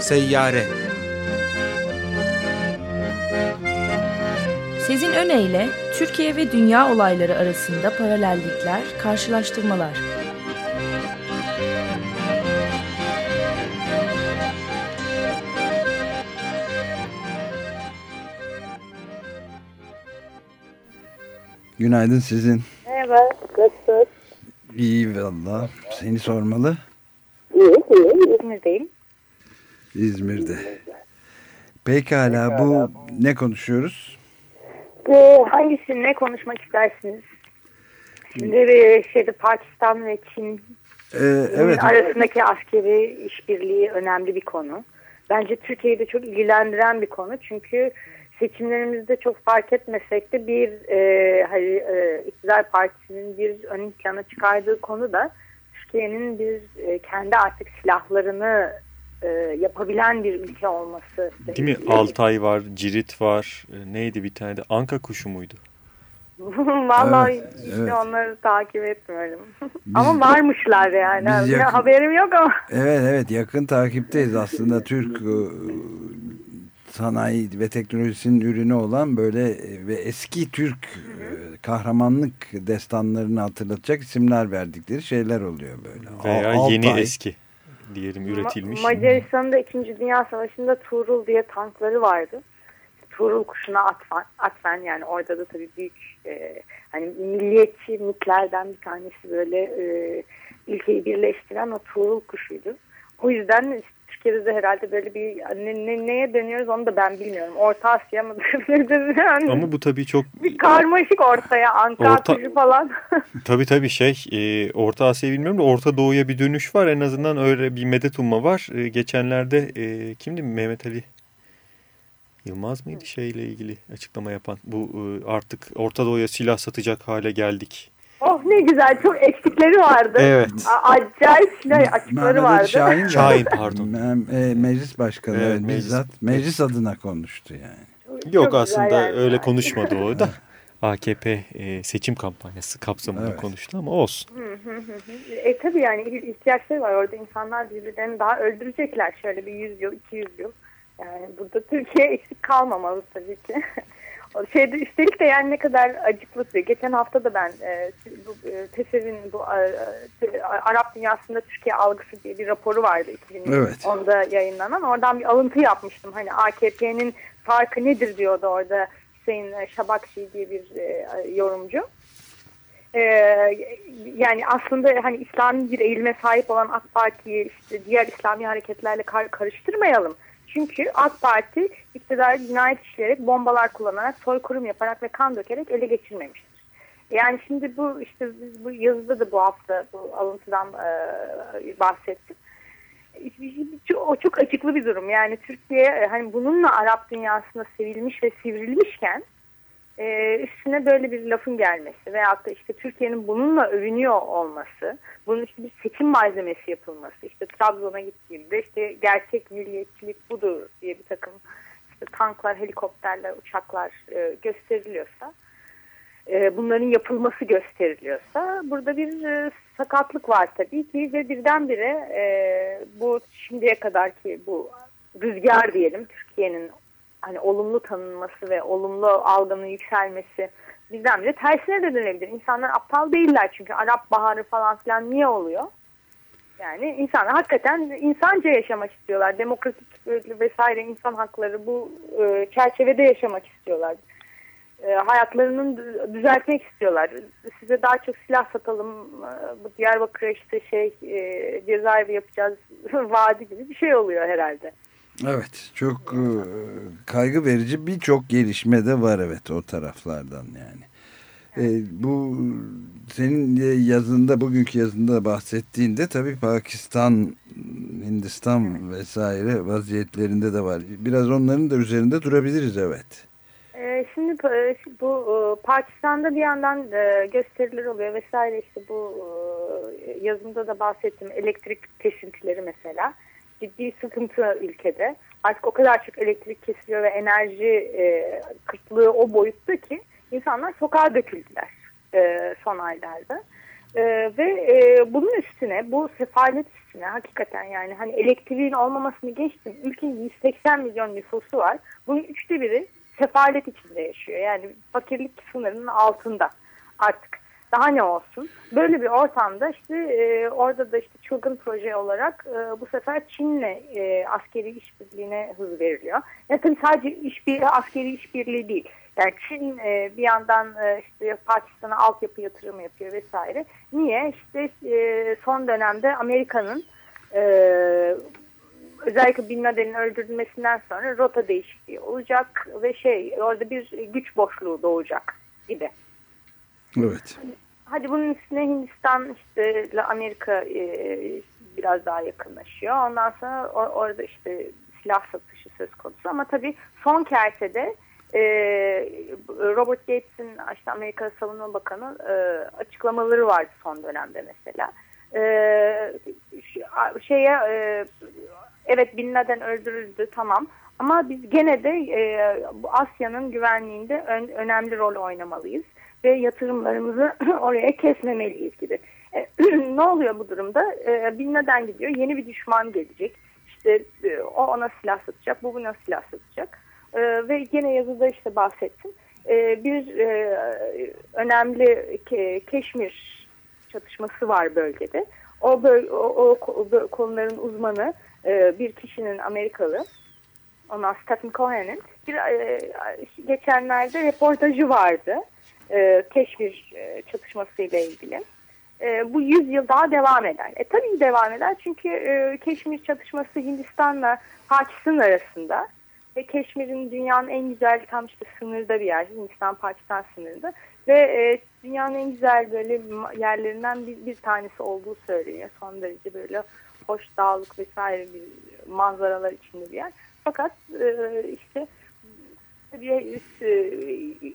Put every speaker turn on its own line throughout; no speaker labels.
Seyyare
Sezin Öne Türkiye ve dünya olayları arasında paralellikler, karşılaştırmalar.
Günaydın sizin.
Merhaba, nasılsınız?
İyi valla. Seni sormalı.
İyi, iyi. İzmir'deyim.
İzmir'de. Pekala bu ne konuşuyoruz?
Bu hangisini ne konuşmak istersiniz? Şimdi bir şeyde Pakistan ve Çin
Ee, evet.
arasındaki askeri işbirliği önemli bir konu. Bence Türkiye'yi de çok ilgilendiren bir konu. Çünkü seçimlerimizde çok fark etmesek de bir e, hani, e, iktidar partisinin bir ön plana çıkardığı konu da Türkiye'nin bir e, kendi artık silahlarını e, yapabilen bir ülke olması.
Değil mi? Altay var, Cirit var. E, neydi bir tane de? Anka kuşu muydu?
Vallahi
Evet,
işte
evet.
onları takip etmiyorum. ama varmışlar yani.
biz yakın-
haberim yok ama.
Evet evet yakın takipteyiz aslında Türk e, sanayi ve teknolojisinin ürünü olan böyle ve eski Türk e, kahramanlık destanlarını hatırlatacak isimler verdikleri şeyler oluyor böyle.
Veya
Al-
yeni
Altay.
eski diyelim üretilmiş.
Ma- Macaristan'da 2. Dünya Savaşı'nda Tuğrul diye tankları vardı. Tuğrul kuşuna atfen, atfen yani orada da tabii büyük e, hani milliyetçi mitlerden bir tanesi böyle e, ülkeyi birleştiren o Tuğrul kuşuydu. O yüzden Türkiye'de de herhalde böyle bir ne, ne- neye dönüyoruz onu da ben bilmiyorum. Orta Asya mı? yani
Ama bu tabii çok
bir karmaşık ortaya Ankara
Orta-
falan.
tabii tabii şey e, Orta Asya'yı bilmiyorum da Orta Doğu'ya bir dönüş var. En azından öyle bir medet umma var. E, geçenlerde e, kimdi Mehmet Ali Yılmaz mıydı şeyle ilgili açıklama yapan? Bu e, artık Orta Doğu'ya silah satacak hale geldik.
Oh ne güzel çok eksikleri vardı.
Evet.
A- acayip silah açıkları vardı.
Şahin,
Şahin, pardon.
Me- e, meclis başkanı
Evet,
evet,
meclis-
bizzat meclis adına konuştu yani.
Yok
Çok güzel
aslında
yani.
öyle konuşmadı o da. AKP e, seçim kampanyası kapsamında
Evet.
konuştu ama olsun.
E tabii yani ihtiyaçları var orada insanlar birbirlerini daha öldürecekler şöyle bir 100 yıl 200 yıl. Yani burada Türkiye eksik kalmamalı tabii ki. Şeyde, üstelik de yani ne kadar acıklı. Geçen hafta da ben e, bu e, TESEV'in bu e, e, Arap dünyasında Türkiye algısı diye bir raporu vardı 2010'da yayınlanan. Oradan bir alıntı yapmıştım. Hani AKP'nin farkı nedir diyordu orada Hüseyin Şabakşi diye bir e, yorumcu. Ee, yani aslında hani İslami bir eğilime sahip olan AK Parti'yi işte diğer İslami hareketlerle kar- karıştırmayalım. Çünkü AK Parti iktidar cinayet işleyerek, bombalar kullanarak, soykırım yaparak ve kan dökerek ele geçirmemiştir. Yani şimdi bu işte biz bu yazıda da bu hafta bu alıntıdan e, bahsettim. O çok açıklı bir durum. Yani Türkiye e, hani bununla Arap dünyasında sevilmiş ve sivrilmişken e, üstüne böyle bir lafın gelmesi veyahut da işte Türkiye'nin bununla övünüyor olması, bunun işte bir seçim malzemesi yapılması, işte Trabzon'a gittiğimde işte gerçek milliyetçilik budur diye bir takım işte tanklar, helikopterler, uçaklar e, gösteriliyorsa, e, bunların yapılması gösteriliyorsa burada bir e, sakatlık var tabii ki ve birdenbire e, bu şimdiye kadarki bu rüzgar diyelim Türkiye'nin hani olumlu tanınması ve olumlu algının yükselmesi birdenbire tersine de dönebilir. İnsanlar aptal değiller çünkü Arap Baharı falan filan niye oluyor? Yani insanlar hakikaten insanca yaşamak istiyorlar. Demokratik vesaire insan hakları bu e, çerçevede yaşamak istiyorlar. E, hayatlarını düzeltmek istiyorlar. Size daha çok silah satalım. E, bu Diyarbakır'a işte şey e, cezaevi yapacağız vaadi gibi bir şey oluyor herhalde.
Evet çok e, kaygı verici birçok gelişme de var evet o taraflardan yani. E, bu senin yazında bugünkü yazında bahsettiğinde tabii Pakistan, Hindistan vesaire vaziyetlerinde de var. Biraz onların da üzerinde durabiliriz evet.
Ee, Şimdi e, bu e, Pakistan'da bir yandan e, gösteriler oluyor vesaire işte bu e, yazımda da bahsettim elektrik kesintileri mesela ciddi sıkıntı ülkede. Artık o kadar çok elektrik kesiliyor ve enerji e, kıtlığı o boyutta ki insanlar sokağa döküldüler e, son aylarda. E, ve e, bunun üstüne bu sefalet üstüne hakikaten yani hani elektriğin olmamasını geçtim. Ülkenin 180 milyon nüfusu var. Bunun üçte biri sefalet içinde yaşıyor. Yani fakirlik sınırının altında artık. Daha ne olsun? Böyle bir ortamda işte e, orada da işte çılgın proje olarak e, bu sefer Çin'le e, askeri işbirliğine hız veriliyor. Ya tabii sadece işbirliği, askeri işbirliği değil. Yani Çin e, bir yandan e, işte Pakistan'a altyapı yatırımı yapıyor vesaire. Niye? İşte e, son dönemde Amerika'nın e, özellikle Bin Laden'in öldürülmesinden sonra rota değişikliği olacak ve şey orada bir güç boşluğu doğacak gibi.
Evet.
Hadi bunun üstüne Hindistan işte Amerika e, biraz daha yakınlaşıyor. Ondan sonra or orada işte silah satışı söz konusu ama tabii son kertede e, Robert Gates'in işte Amerika Savunma Bakanı e, açıklamaları vardı son dönemde mesela. E, şeye evet Bin Laden öldürüldü tamam ama biz gene de e, Asya'nın güvenliğinde ön, önemli rol oynamalıyız ve yatırımlarımızı oraya kesmemeliyiz gibi. E, ne oluyor bu durumda? E, Bin Laden gidiyor, yeni bir düşman gelecek. İşte e, o ona silah satacak, bu buna silah satacak. E, ve gene yazıda işte bahsettim. E, bir e, önemli ke, Keşmir çatışması var bölgede. O, böl o, o, o konuların uzmanı e, bir kişinin Amerikalı ondan Stephen Cohen'in bir e, geçenlerde reportajı vardı. E, Keşmir e, çatışmasıyla ilgili. E, bu 100 yıl daha devam eder. E tabii devam eder çünkü e, Keşmir çatışması Hindistan'la Pakistan arasında ve Keşmir'in dünyanın en güzel tam işte sınırda bir yer. Hindistan-Pakistan sınırında. Ve e, dünyanın en güzel böyle yerlerinden bir, bir tanesi olduğu söyleniyor. Son derece böyle hoş dağlık vesaire bir manzaralar içinde bir yer. Fakat e, işte bir, e,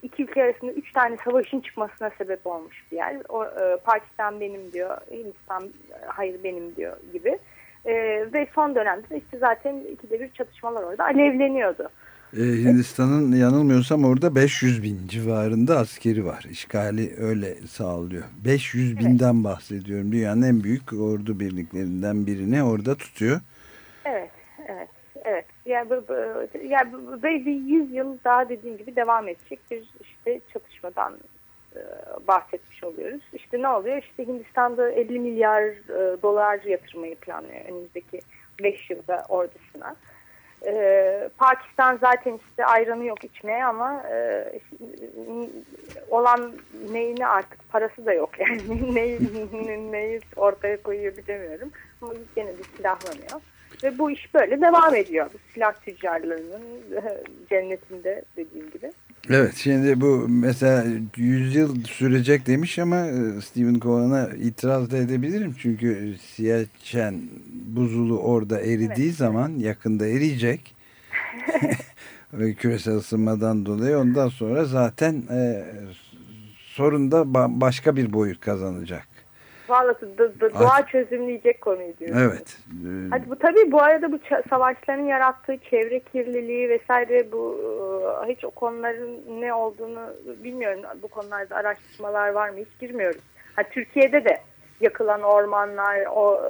iki ülke arasında üç tane savaşın çıkmasına sebep olmuş bir yer. O, e, Pakistan benim diyor, Hindistan hayır benim diyor gibi. E, ve son dönemde de işte zaten ikide bir çatışmalar orada alevleniyordu.
Ee, Hindistan'ın yanılmıyorsam orada 500 bin civarında askeri var. İşgali öyle sağlıyor. 500 binden evet. bahsediyorum. Dünyanın en büyük ordu birliklerinden birini orada tutuyor.
Evet, evet, evet. Yani, bu, yani böyle bir 100 yıl daha dediğim gibi devam edecek bir işte çatışmadan e, bahsetmiş oluyoruz. İşte ne oluyor? İşte Hindistan'da 50 milyar e, dolar yatırmayı planlıyor önümüzdeki 5 yılda ordusuna. Ee, Pakistan zaten işte ayranı yok içmeye ama e, olan neyini artık parası da yok yani neyi, neyi ortaya koyuyor bilemiyorum ama gene de silahlanıyor ve bu iş böyle devam ediyor silah tüccarlarının cennetinde dediğim gibi.
Evet şimdi bu mesela 100 yıl sürecek demiş ama e, Stephen Cohen'a itiraz da edebilirim. Çünkü Siyachen buzulu orada eridiği evet. zaman yakında eriyecek. Ve küresel ısınmadan dolayı ondan sonra zaten e, sorun da başka bir boyut kazanacak.
Vallahi doğa çözümleyecek konuyu diyorsun.
Evet.
Hadi bu tabii bu arada bu savaşların yarattığı çevre kirliliği vesaire bu e, hiç o konuların ne olduğunu bilmiyorum. Bu konularda araştırmalar var mı hiç girmiyoruz. Ha, Türkiye'de de yakılan ormanlar, o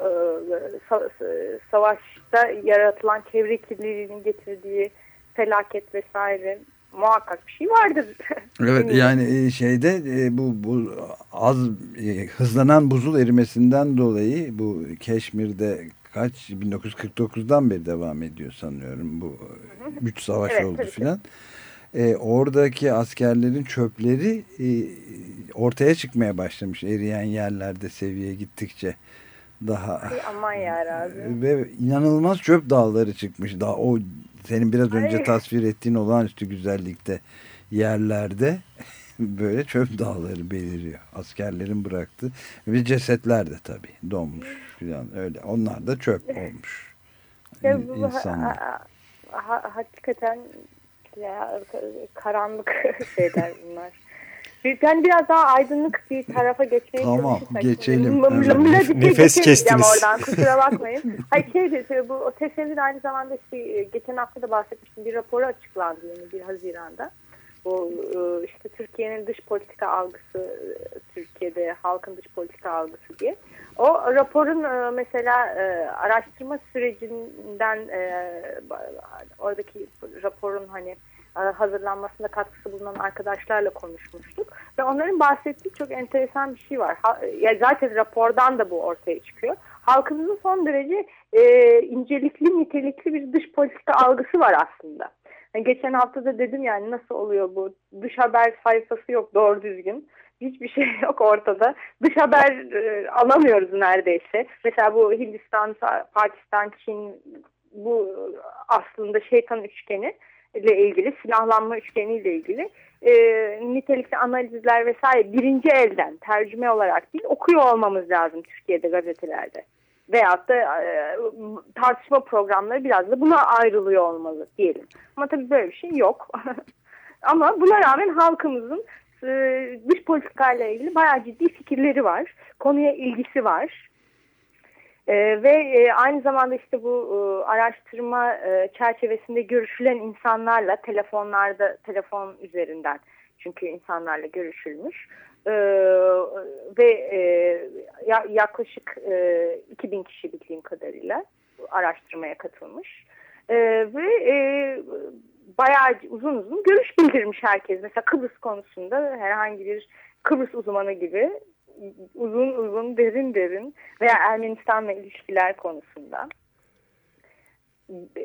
e, savaşta yaratılan çevre kirliliğinin getirdiği felaket vesaire muhakkak bir şey vardır.
Evet yani e, şeyde e, bu, bu az e, hızlanan buzul erimesinden dolayı bu Keşmir'de kaç 1949'dan beri devam ediyor sanıyorum bu üç savaş evet, oldu filan. E, oradaki askerlerin çöpleri e, ortaya çıkmaya başlamış eriyen yerlerde seviye gittikçe daha
Ay, aman ya
ve inanılmaz çöp dağları çıkmış. Daha o senin biraz önce Ay. tasvir ettiğin olağanüstü güzellikte yerlerde böyle çöp dağları beliriyor. Askerlerin bıraktı ve cesetler de tabii donmuş falan öyle. Onlar da çöp olmuş.
Ya, bu, ha, ha, hakikaten ya, karanlık şeyler bunlar. Ben biraz daha aydınlık bir tarafa geçmeye
Tamam geçelim.
Nefes kestiniz.
oradan kusura bakmayın. Hayır şey de, bu o aynı zamanda işte, geçen hafta da bahsetmiştim bir raporu açıklandı yeni bir Haziran'da. Bu e, işte Türkiye'nin dış politika algısı, Türkiye'de halkın dış politika algısı diye. O raporun e, mesela e, araştırma sürecinden oradaki raporun hani hazırlanmasında katkısı bulunan arkadaşlarla konuşmuştuk. Ve onların bahsettiği çok enteresan bir şey var. Ya zaten rapordan da bu ortaya çıkıyor. Halkımızın son derece e, incelikli, nitelikli bir dış politika algısı var aslında. Yani geçen hafta da dedim yani nasıl oluyor bu? Dış haber sayfası yok doğru düzgün. Hiçbir şey yok ortada. Dış haber e, alamıyoruz neredeyse. Mesela bu Hindistan, Pakistan, Çin bu aslında şeytan üçgeni ile ilgili, silahlanma üçgeni ile ilgili e, nitelikli analizler vesaire birinci elden tercüme olarak değil okuyor olmamız lazım Türkiye'de gazetelerde. Veyahut da e, tartışma programları biraz da buna ayrılıyor olmalı diyelim. Ama tabii böyle bir şey yok. Ama buna rağmen halkımızın e, dış politikayla ilgili bayağı ciddi fikirleri var. Konuya ilgisi var. E, ve e, aynı zamanda işte bu e, araştırma e, çerçevesinde görüşülen insanlarla telefonlarda telefon üzerinden çünkü insanlarla görüşülmüş e, ve e, yaklaşık e, 2000 kişi bildiğim kadarıyla araştırmaya katılmış e, ve e, bayağı uzun uzun görüş bildirmiş herkes. Mesela Kıbrıs konusunda herhangi bir Kıbrıs uzmanı gibi uzun uzun derin derin veya Ermenistan'la ilişkiler konusunda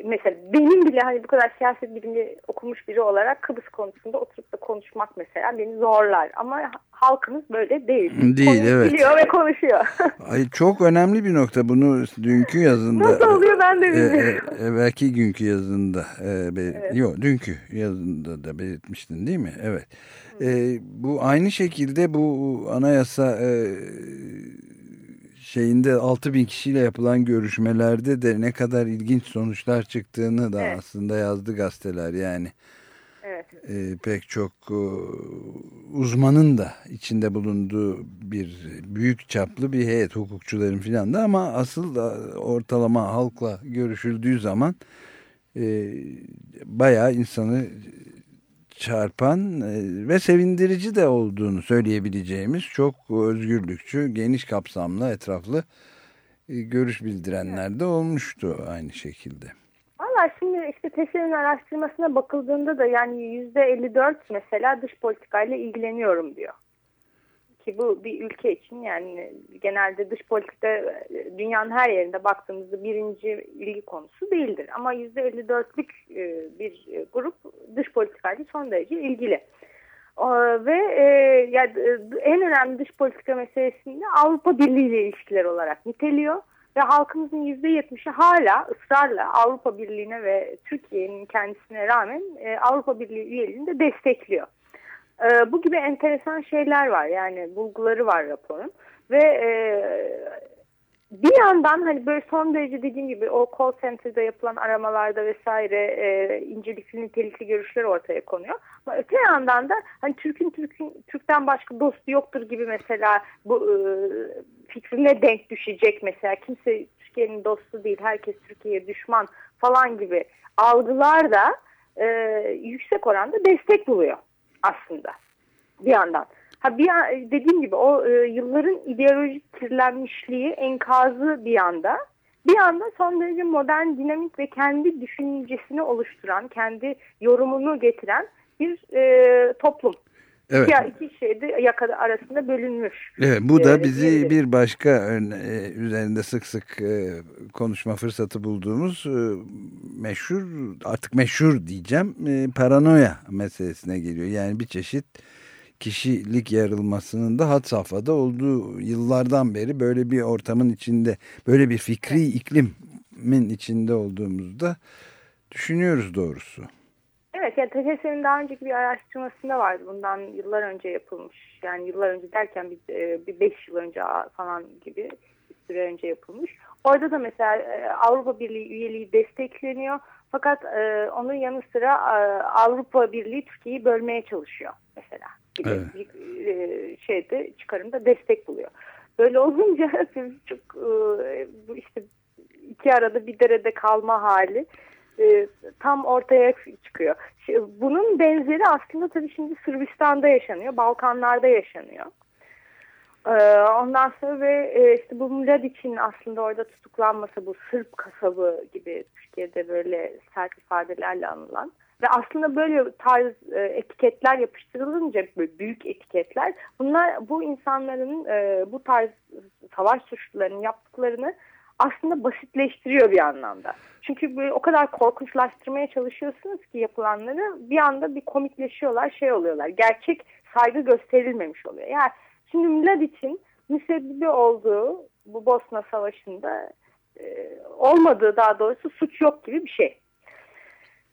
mesela benim bile hani bu kadar siyaset bilimi okumuş biri olarak Kıbrıs konusunda oturup da konuşmak mesela beni zorlar. Ama halkımız böyle değil.
Değil Konuş, evet.
Biliyor ve konuşuyor.
Ay, çok önemli bir nokta. Bunu dünkü yazında.
Nasıl oluyor ben de e, bilmiyorum.
E, e, belki günkü yazında. E, evet. Yok dünkü yazında da belirtmiştin değil mi? Evet. E, bu aynı şekilde bu anayasa e, şeyinde 6 bin kişiyle yapılan görüşmelerde de ne kadar ilginç sonuçlar çıktığını da evet. aslında yazdı gazeteler yani. Evet. E, pek çok e, uzmanın da içinde bulunduğu bir büyük çaplı bir heyet hukukçuların filan da ama asıl da ortalama halkla görüşüldüğü zaman e, bayağı insanı çarpan e, ve sevindirici de olduğunu söyleyebileceğimiz çok özgürlükçü, geniş kapsamlı, etraflı e, görüş bildirenler de olmuştu aynı şekilde.
Valla şimdi işte TESE'nin araştırmasına bakıldığında da yani yüzde 54 mesela dış politikayla ilgileniyorum diyor ki bu bir ülke için yani genelde dış politikada dünyanın her yerinde baktığımızda birinci ilgi konusu değildir. Ama %54'lük e, bir grup dış politikayla son derece ilgili. Ve e, yani e, en önemli dış politika meselesinde Avrupa Birliği ile ilişkiler olarak niteliyor. Ve halkımızın %70'i hala ısrarla Avrupa Birliği'ne ve Türkiye'nin kendisine rağmen Avrupa Birliği üyeliğini de destekliyor. E, bu gibi enteresan şeyler var. Yani bulguları var raporun. Ve e, bir yandan hani böyle son derece dediğim gibi o call center'da yapılan aramalarda vesaire e, incelikli nitelikli görüşler ortaya konuyor. Ama öte yandan da hani Türk'ün Türk'ün Türk'ten başka dostu yoktur gibi mesela bu e, fikrine denk düşecek mesela. Kimse Türkiye'nin dostu değil herkes Türkiye'ye düşman falan gibi algılar da e, yüksek oranda destek buluyor aslında bir yandan. Ha bir dediğim gibi o e, yılların ideolojik kirlenmişliği enkazı bir yanda. Bir yanda son derece modern, dinamik ve kendi düşüncesini oluşturan, kendi yorumunu getiren bir e, toplum. Evet. İki, iki şeyde yakada arasında bölünmüş.
Evet, bu da bizi ee, bir başka e, üzerinde sık sık e, konuşma fırsatı bulduğumuz e, meşhur artık meşhur diyeceğim paranoya meselesine geliyor. Yani bir çeşit kişilik yarılmasının da had safhada olduğu yıllardan beri böyle bir ortamın içinde böyle bir fikri iklimin içinde olduğumuzda düşünüyoruz doğrusu.
Evet, yani TCS'nin daha önceki bir araştırmasında vardı. Bundan yıllar önce yapılmış. Yani yıllar önce derken bir, e, bir beş yıl önce falan gibi bir süre önce yapılmış. Orada da mesela e, Avrupa Birliği üyeliği destekleniyor. Fakat e, onun yanı sıra Avrupa Birliği Türkiye'yi bölmeye çalışıyor mesela. Gibi evet. bir şeyde çıkarımda destek buluyor. Böyle olunca çok işte iki arada bir derede kalma hali e, tam ortaya çıkıyor. Bunun benzeri aslında tabii şimdi Sırbistan'da yaşanıyor, Balkanlarda yaşanıyor. Ee, ondan sonra ve e, işte bu Mladic'in aslında orada tutuklanması bu Sırp kasabı gibi Türkiye'de böyle sert ifadelerle anılan ve aslında böyle tarz e, etiketler yapıştırılınca böyle büyük etiketler bunlar bu insanların e, bu tarz savaş suçlularının yaptıklarını aslında basitleştiriyor bir anlamda. Çünkü böyle o kadar korkunçlaştırmaya çalışıyorsunuz ki yapılanları bir anda bir komikleşiyorlar şey oluyorlar. Gerçek saygı gösterilmemiş oluyor. Yani şimdi Mladic'in müsebbibi olduğu bu Bosna Savaşı'nda e, olmadığı daha doğrusu suç yok gibi bir şey.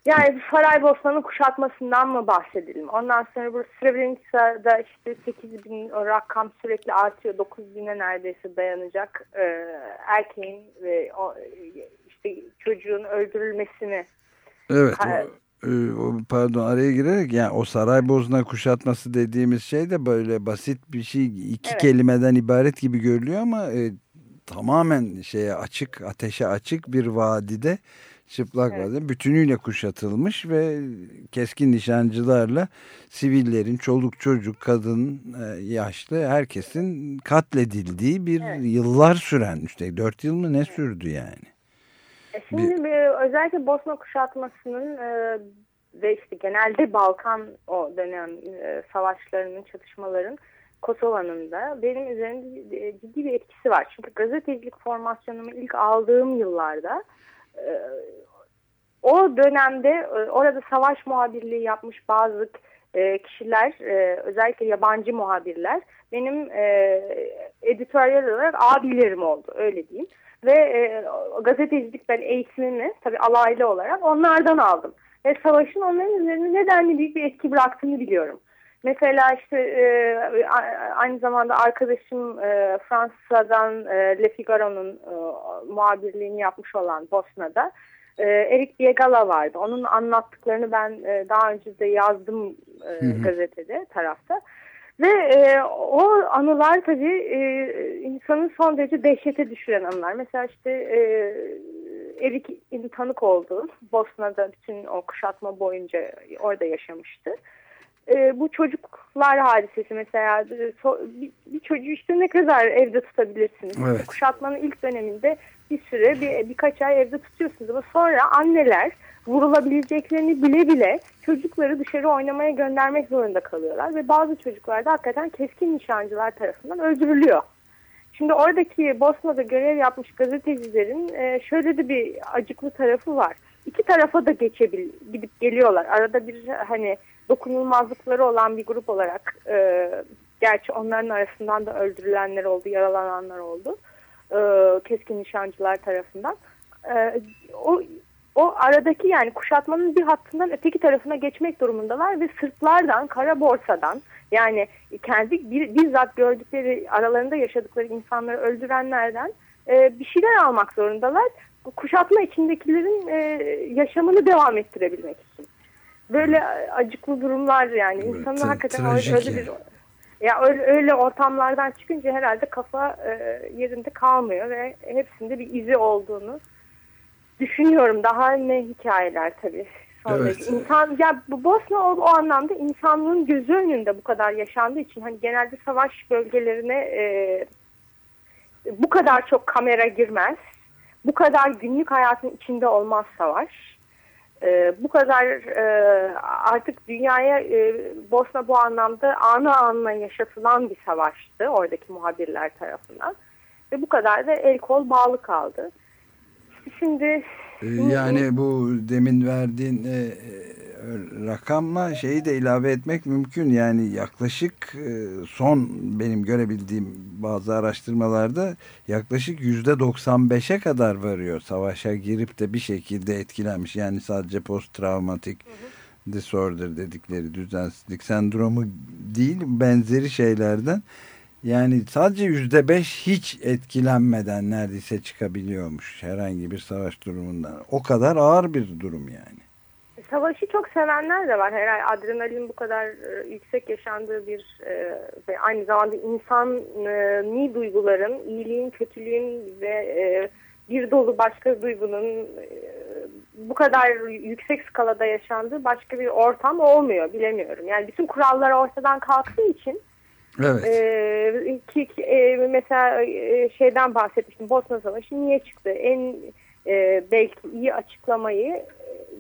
Yani Saraybosna'nın kuşatmasından mı bahsedelim? Ondan sonra bu Srebrenica'da işte 8 bin o rakam sürekli artıyor. 9 bine neredeyse dayanacak ee, erkeğin ve o, işte çocuğun öldürülmesini.
Evet. O, e, pardon araya girerek yani o Saraybosna kuşatması dediğimiz şey de böyle basit bir şey iki evet. kelimeden ibaret gibi görülüyor ama e, tamamen şeye açık ateşe açık bir vadide çıplak evet. vade bütünüyle kuşatılmış ve keskin nişancılarla sivillerin çoluk çocuk kadın e, yaşlı herkesin katledildiği bir evet. yıllar süren işte dört yıl mı ne sürdü yani.
E şimdi bir, özellikle Bosna kuşatmasının e, ve işte genelde Balkan o dönem e, savaşlarının çatışmaların Kosova'nın da benim üzerinde ciddi bir etkisi var. Çünkü gazetecilik formasyonumu ilk aldığım yıllarda o dönemde e, orada savaş muhabirliği yapmış bazı e, kişiler e, özellikle yabancı muhabirler benim editoryal olarak abilerim oldu öyle diyeyim. Ve e, gazetecilik ben eğitimimi tabii alaylı olarak onlardan aldım. Ve savaşın onların üzerinde nedenli büyük bir etki bıraktığını biliyorum. Mesela işte e, aynı zamanda arkadaşım e, Fransa'dan e, Le Figaro'nun e, muhabirliğini yapmış olan Bosna'da e, Erik Biegala vardı. Onun anlattıklarını ben e, daha önce de yazdım e, gazetede tarafta. Ve e, o anılar tabii e, insanın son derece dehşete düşüren anılar. Mesela işte e, Erik'in tanık olduğu Bosna'da bütün o kuşatma boyunca orada yaşamıştı e, bu çocuklar hadisesi mesela so, bir, bir çocuğu işte ne kadar evde tutabilirsiniz?
Evet.
Kuşatmanın ilk döneminde bir süre bir, birkaç ay evde tutuyorsunuz ama sonra anneler vurulabileceklerini bile bile çocukları dışarı oynamaya göndermek zorunda kalıyorlar ve bazı çocuklar da hakikaten keskin nişancılar tarafından öldürülüyor. Şimdi oradaki Bosna'da görev yapmış gazetecilerin e, şöyle de bir acıklı tarafı var. İki tarafa da geçebil gidip geliyorlar. Arada bir hani dokunulmazlıkları olan bir grup olarak e, gerçi onların arasından da öldürülenler oldu, yaralananlar oldu. E, keskin nişancılar tarafından. E, o o aradaki yani kuşatmanın bir hattından öteki tarafına geçmek durumundalar ve Sırplardan, kara borsadan yani kendi bir, bizzat gördükleri aralarında yaşadıkları insanları öldürenlerden e, bir şeyler almak zorundalar. Kuşatma içindekilerin e, yaşamını devam ettirebilmek için böyle acıklı durumlar yani evet, insanın hakikaten öyle bir ya öyle, öyle ortamlardan çıkınca herhalde kafa e, yerinde kalmıyor ve hepsinde bir izi olduğunu düşünüyorum. Daha ne hikayeler tabii. Evet. insan ya bu Bosna o, o anlamda insanlığın gözü önünde bu kadar yaşandığı için hani genelde savaş bölgelerine e, bu kadar çok kamera girmez. Bu kadar günlük hayatın içinde olmaz savaş e, bu kadar e, artık dünyaya e, Bosna bu anlamda anı anla yaşatılan bir savaştı oradaki muhabirler tarafından. Ve bu kadar da el kol bağlı kaldı. Şimdi
yani bu demin verdiğin e, e, rakamla şeyi de ilave etmek mümkün. Yani yaklaşık e, son benim görebildiğim bazı araştırmalarda yaklaşık yüzde 95'e kadar varıyor. Savaşa girip de bir şekilde etkilenmiş. Yani sadece post travmatik disorder dedikleri düzensizlik sendromu değil benzeri şeylerden yani sadece yüzde beş hiç etkilenmeden neredeyse çıkabiliyormuş herhangi bir savaş durumundan. O kadar ağır bir durum yani.
Savaşı çok sevenler de var. Herhalde adrenalin bu kadar e, yüksek yaşandığı bir e, ve aynı zamanda insani duyguların, iyiliğin, kötülüğün ve e, bir dolu başka duygunun bu kadar yüksek skalada yaşandığı başka bir ortam olmuyor bilemiyorum. Yani bütün kurallar ortadan kalktığı için
Evet.
e, ki, e, mesela e, şeyden bahsetmiştim Bosna Savaşı niye çıktı? En e, belki iyi açıklamayı e,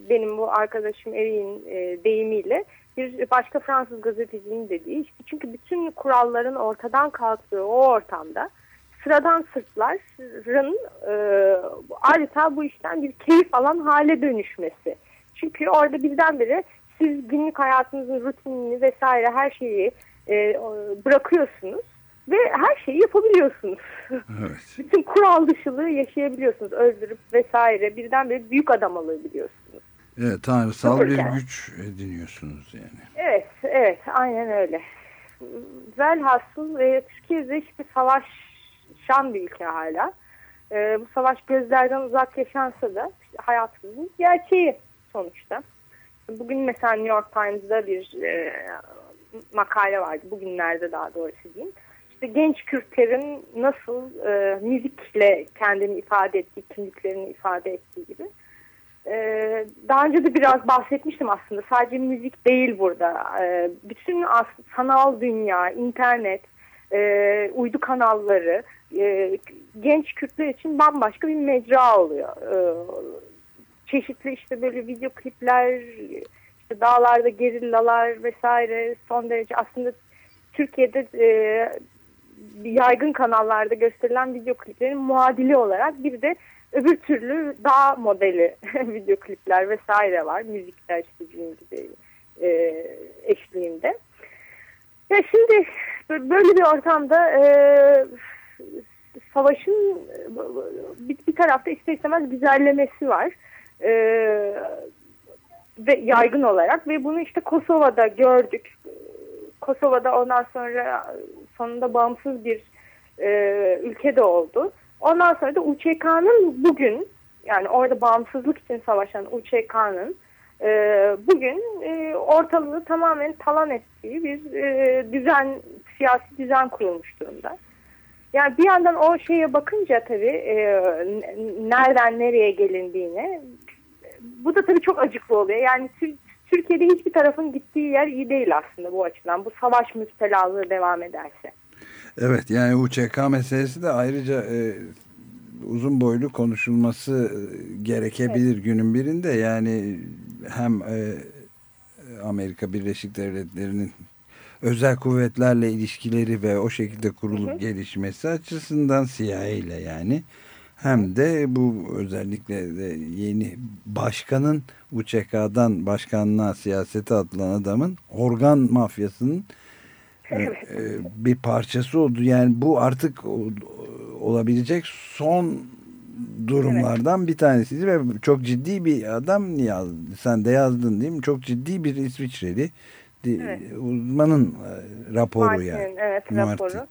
benim bu arkadaşım Erik'in e, deyimiyle bir başka Fransız gazetecinin dediği işte çünkü bütün kuralların ortadan kalktığı o ortamda sıradan Sırpların e, adeta bu işten bir keyif alan hale dönüşmesi. Çünkü orada birdenbire siz günlük hayatınızın rutinini vesaire her şeyi e, bırakıyorsunuz ve her şeyi yapabiliyorsunuz.
Evet.
Bütün kural dışılığı yaşayabiliyorsunuz. Öldürüp vesaire birdenbire büyük adam alabiliyorsunuz.
Evet, tanrısal bir
Sıfır
güç ediniyorsunuz yani.
Evet, evet, aynen öyle. Velhasıl e, Türkiye'de işte savaşan bir ülke hala. E, bu savaş gözlerden uzak yaşansa da işte hayatımızın gerçeği sonuçta. Bugün mesela New York Times'da bir e, makale vardı. Bugünlerde daha doğrusu diyeyim. İşte genç Kürtlerin nasıl e, müzikle kendini ifade ettiği, kimliklerini ifade ettiği gibi. Ee, daha önce de biraz bahsetmiştim aslında. Sadece müzik değil burada. Ee, bütün sanal dünya, internet, e, uydu kanalları e, genç Kürtler için bambaşka bir mecra oluyor. Ee, çeşitli işte böyle video klipler, işte dağlarda gerillalar vesaire son derece aslında Türkiye'de e, yaygın kanallarda gösterilen video kliplerin muadili olarak bir de öbür türlü dağ modeli video klipler vesaire var. Müzikler işte gibi e, eşliğinde. Ya şimdi böyle bir ortamda e, savaşın bir, bir tarafta ister istemez güzellemesi var. E, ve yaygın olarak ve bunu işte Kosova'da gördük. Kosova'da ondan sonra sonunda bağımsız bir e, ülke oldu. Ondan sonra da UÇK'nın bugün yani orada bağımsızlık için savaşan UÇK'nın e, bugün e, ortalığı tamamen talan ettiği bir e, düzen, siyasi düzen kurulmuş durumda. Yani bir yandan o şeye bakınca tabii e, nereden nereye gelindiğine bu da tabii çok acıklı oluyor. Yani Türkiye'de hiçbir tarafın gittiği yer iyi değil aslında bu açıdan. Bu savaş müptelalığı devam ederse.
Evet yani UÇK meselesi de ayrıca e, uzun boylu konuşulması e, gerekebilir evet. günün birinde. Yani hem e, Amerika Birleşik Devletleri'nin özel kuvvetlerle ilişkileri ve o şekilde kurulup hı hı. gelişmesi açısından CIA ile yani hem de bu özellikle de yeni başkanın UÇK'dan başkanlığa siyasete atılan adamın organ mafyasının evet. E, bir parçası oldu. Yani bu artık olabilecek son durumlardan evet. bir tanesiydi ve çok ciddi bir adam yazdı. Sen de yazdın değil mi? Çok ciddi bir İsviçreli evet. uzmanın e, raporu
Martin,
yani.
Evet Martin. raporu.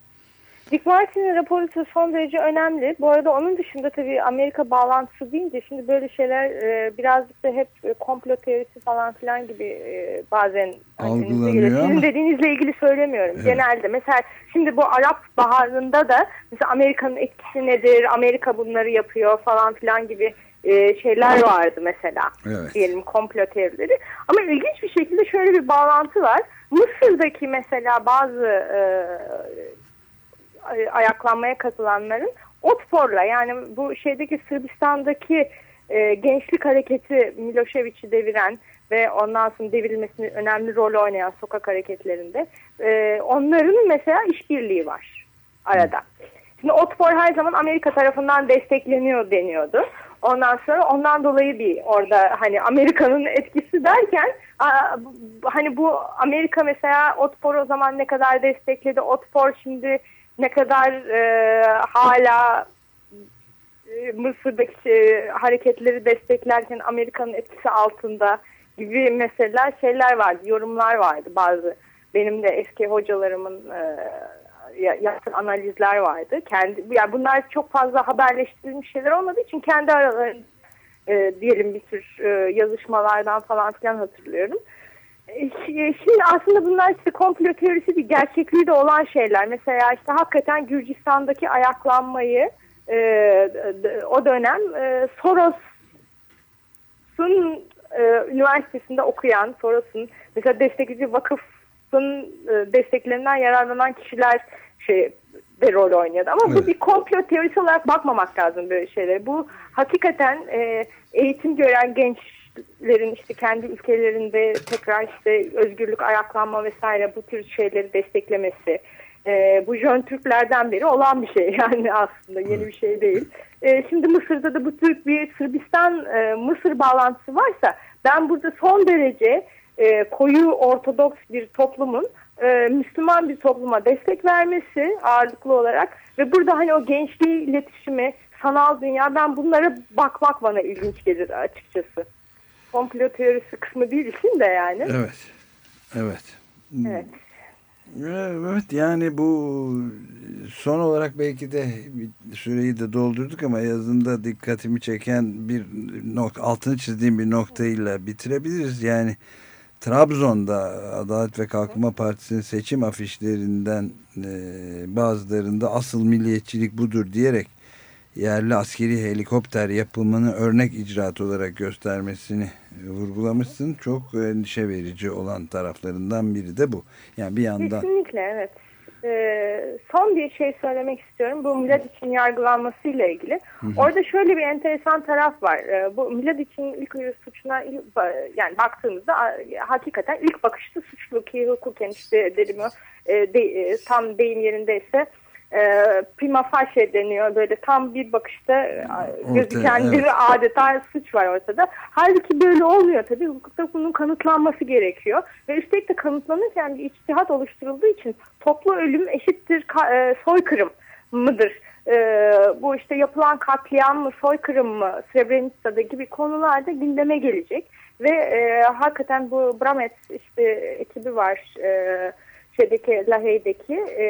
Dick Martin'in raporu son derece önemli. Bu arada onun dışında tabii Amerika bağlantısı deyince şimdi böyle şeyler e, birazcık da hep e, komplo teorisi falan filan gibi e, bazen
algılanıyor.
Sizin dediğinizle ilgili söylemiyorum. Evet. Genelde mesela şimdi bu Arap Baharı'nda da mesela Amerika'nın etkisi nedir, Amerika bunları yapıyor falan filan gibi e, şeyler vardı mesela. Evet. Diyelim komplo teorileri. Ama ilginç bir şekilde şöyle bir bağlantı var. Mısır'daki mesela bazı e, ayaklanmaya katılanların Otpor'la yani bu şeydeki Sırbistan'daki e, gençlik hareketi Milošević'i deviren ve ondan sonra devrilmesini önemli rol oynayan sokak hareketlerinde e, onların mesela işbirliği var arada. Şimdi Otpor her zaman Amerika tarafından destekleniyor deniyordu. Ondan sonra ondan dolayı bir orada hani Amerika'nın etkisi derken hani bu Amerika mesela Otpor o zaman ne kadar destekledi? Otpor şimdi ne kadar e, hala e, Mısır'daki e, hareketleri desteklerken Amerika'nın etkisi altında gibi meseleler şeyler vardı, yorumlar vardı bazı. Benim de eski hocalarımın e, yaptığı analizler vardı. Kendi, yani bunlar çok fazla haberleştirilmiş şeyler olmadığı için kendi aralarında e, diyelim bir tür e, yazışmalardan falan filan hatırlıyorum. E, şimdi aslında bunlar işte komplo teorisi bir gerçekliği de olan şeyler. Mesela işte hakikaten Gürcistan'daki ayaklanmayı e, o dönem e, Soros Soros'un e, üniversitesinde okuyan, Soros'un mesela destekleyici vakıfın e, desteklerinden yararlanan kişiler şey de rol oynuyordu. Ama evet. bu bir komplo teorisi olarak bakmamak lazım böyle şeylere. Bu hakikaten e, eğitim gören gençlerin işte kendi ülkelerinde tekrar işte özgürlük, ayaklanma vesaire bu tür şeyleri desteklemesi. E, bu Jön Türklerden beri olan bir şey yani aslında yeni bir şey değil. E, şimdi Mısır'da da bu Türk bir Sırbistan e, Mısır bağlantısı varsa ben burada son derece e, koyu ortodoks bir toplumun e, Müslüman bir topluma destek vermesi ağırlıklı olarak ve burada hani o gençliği iletişimi, sanal dünya ben bunlara bakmak bana ilginç gelir açıkçası. Komplo teorisi kısmı değil işin de yani.
Evet. Evet. Evet. Evet yani bu son olarak belki de süreyi de doldurduk ama yazında dikkatimi çeken bir nokta, altını çizdiğim bir noktayla bitirebiliriz. Yani Trabzon'da Adalet ve Kalkınma Partisi'nin seçim afişlerinden e, bazılarında asıl milliyetçilik budur diyerek yerli askeri helikopter yapımını örnek icraat olarak göstermesini vurgulamışsın. Çok endişe verici olan taraflarından biri de bu. Yani bir yandan...
Kesinlikle evet. Ee, son bir şey söylemek istiyorum. Bu millet için yargılanmasıyla ilgili. Hı hı. Orada şöyle bir enteresan taraf var. Ee, bu millet için ilk suçuna ilk, yani baktığımızda hakikaten ilk bakışta suçlu ki hukuken işte dedim e, de, e, tam deyim yerindeyse e, prima facie deniyor. Böyle tam bir bakışta e, gözüken evet. bir adeta suç var ortada. Halbuki böyle olmuyor tabii. Hukukta bunun kanıtlanması gerekiyor. Ve üstelik de kanıtlanırken bir içtihat oluşturulduğu için toplu ölüm eşittir e, soykırım mıdır? Ee, bu işte yapılan katliam mı, soykırım mı, Srebrenica'da gibi konularda gündeme gelecek. Ve e, hakikaten bu Bramet işte ekibi var, e, şeydeki Lahey'deki e,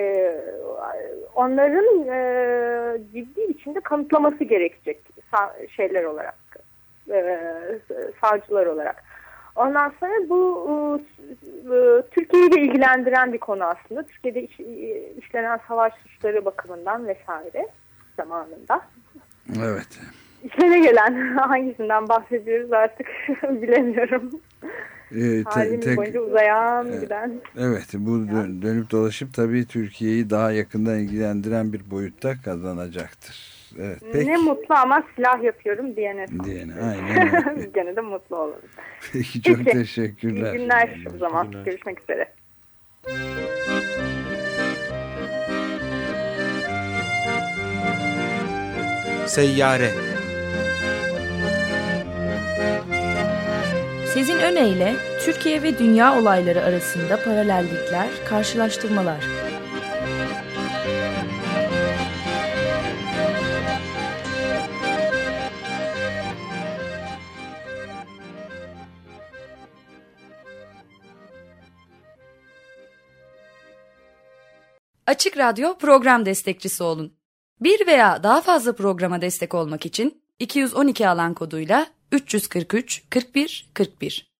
onların e, ciddi biçimde kanıtlaması gerekecek şeyler olarak e, savcılar olarak. Ondan sonra bu e, Türkiye'yi de ilgilendiren bir konu aslında. Türkiye'de iş, işlenen savaş suçları bakımından vesaire zamanında.
Evet.
İşlere gelen hangisinden bahsediyoruz artık bilemiyorum. E, te, tek, boyunca uzayan e, giden.
Evet bu yani. dönüp dolaşıp tabii Türkiye'yi daha yakından ilgilendiren bir boyutta kazanacaktır. Evet,
peki. Ne mutlu ama silah yapıyorum diyene.
Diyene aynen
Gene de mutlu olalım.
Peki çok peki. teşekkürler.
İyi günler o zaman. Günler. Görüşmek üzere.
Seyyare Sezin Öne Türkiye ve dünya olayları arasında paralellikler, karşılaştırmalar. Açık Radyo program destekçisi olun. Bir veya daha fazla programa destek olmak için 212 alan koduyla 343 41 41